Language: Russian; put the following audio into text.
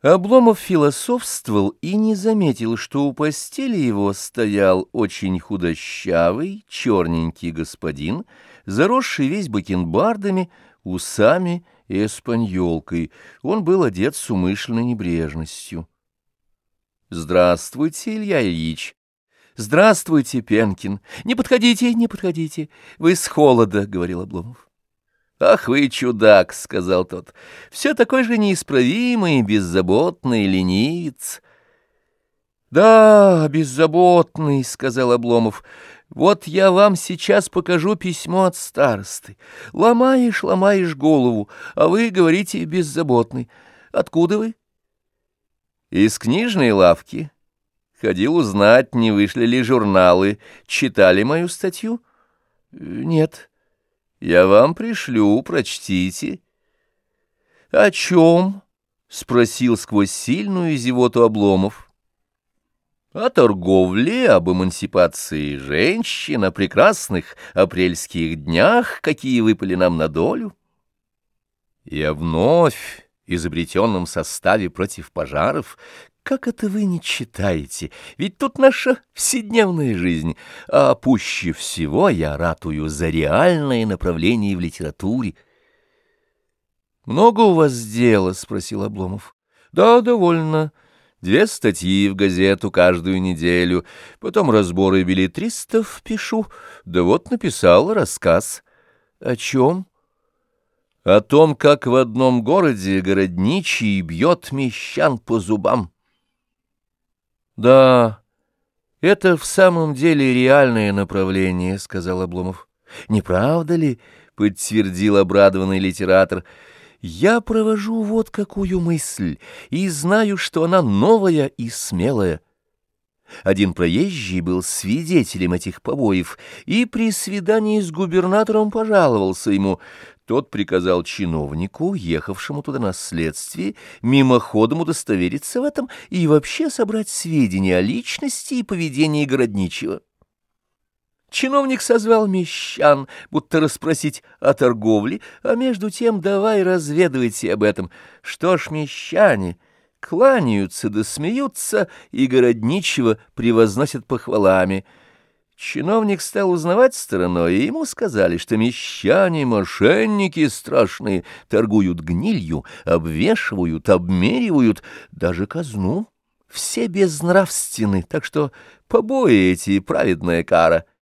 Обломов философствовал и не заметил, что у постели его стоял очень худощавый, черненький господин, заросший весь бакенбардами, усами и эспаньолкой. Он был одет с умышленной небрежностью. «Здравствуйте, Илья Ильич!» «Здравствуйте, Пенкин! Не подходите, не подходите! Вы с холода!» — говорил Обломов. «Ах вы чудак!» — сказал тот. «Все такой же неисправимый, беззаботный ленивец». «Да, беззаботный», — сказал Обломов. «Вот я вам сейчас покажу письмо от старосты. Ломаешь, ломаешь голову, а вы говорите беззаботный. Откуда вы?» «Из книжной лавки. Ходил узнать, не вышли ли журналы. Читали мою статью?» «Нет». Я вам пришлю, прочтите. — О чем? — спросил сквозь сильную зевоту Обломов. — О торговле, об эмансипации женщин, о прекрасных апрельских днях, какие выпали нам на долю. Я вновь изобретенном составе против пожаров, как это вы не читаете? Ведь тут наша вседневная жизнь. А пуще всего я ратую за реальное направление в литературе. «Много у вас дела?» — спросил Обломов. «Да, довольно. Две статьи в газету каждую неделю. Потом разборы билетристов пишу. Да вот написал рассказ. О чем?» «О том, как в одном городе городничий бьет мещан по зубам». «Да, это в самом деле реальное направление», — сказал Обломов. «Не правда ли?» — подтвердил обрадованный литератор. «Я провожу вот какую мысль, и знаю, что она новая и смелая». Один проезжий был свидетелем этих побоев и при свидании с губернатором пожаловался ему. Тот приказал чиновнику, ехавшему туда на следствие, мимоходом удостовериться в этом и вообще собрать сведения о личности и поведении городничего. Чиновник созвал мещан, будто расспросить о торговле, а между тем давай разведывайте об этом. Что ж, мещане кланяются да смеются, и городничего превозносят похвалами — Чиновник стал узнавать стороной, и ему сказали, что мещане, мошенники страшные, торгуют гнилью, обвешивают, обмеривают даже казну. Все безнравственны, так что побои эти — праведная кара —